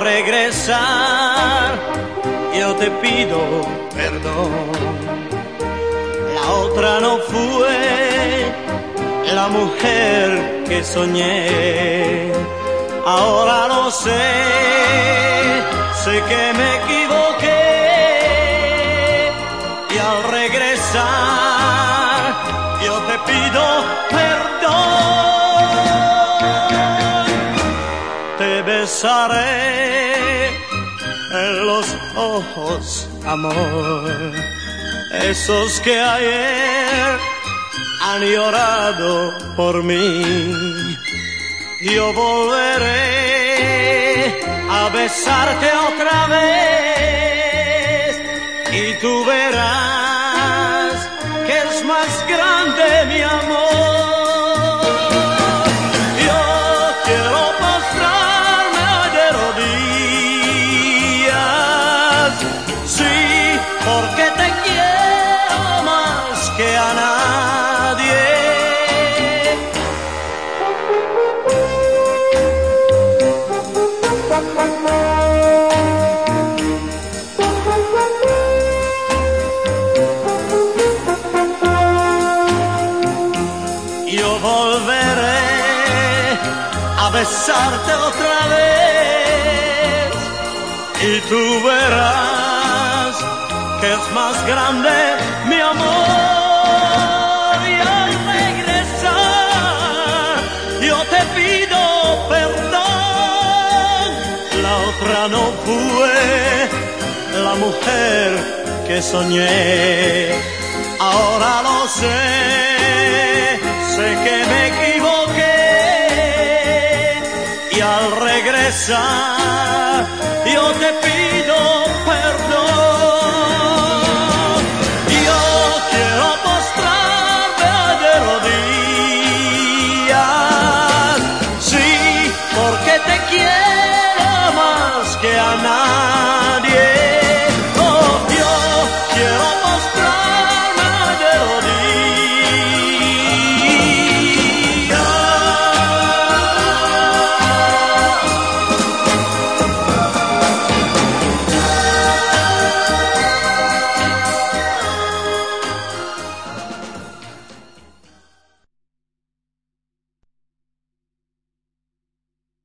regresar yo te pido perdón. La otra no fue la mujer que soñé. Ahora lo sé, sé que me equivoqué y al regresar yo te pido perdón. Besaré en los ojos, amor, esos que ayer han llorado por mí. Yo volveré a besarte otra vez y tú verás que es más grande mi amor. A nadie. Yo volveré a besarte otra vez y tú verás que es más grande mi amor. Otra no fue la mujer que soñé. Ahora lo sé, sé que me equivoqué y al regresar yo te pido quiero más que a nadie.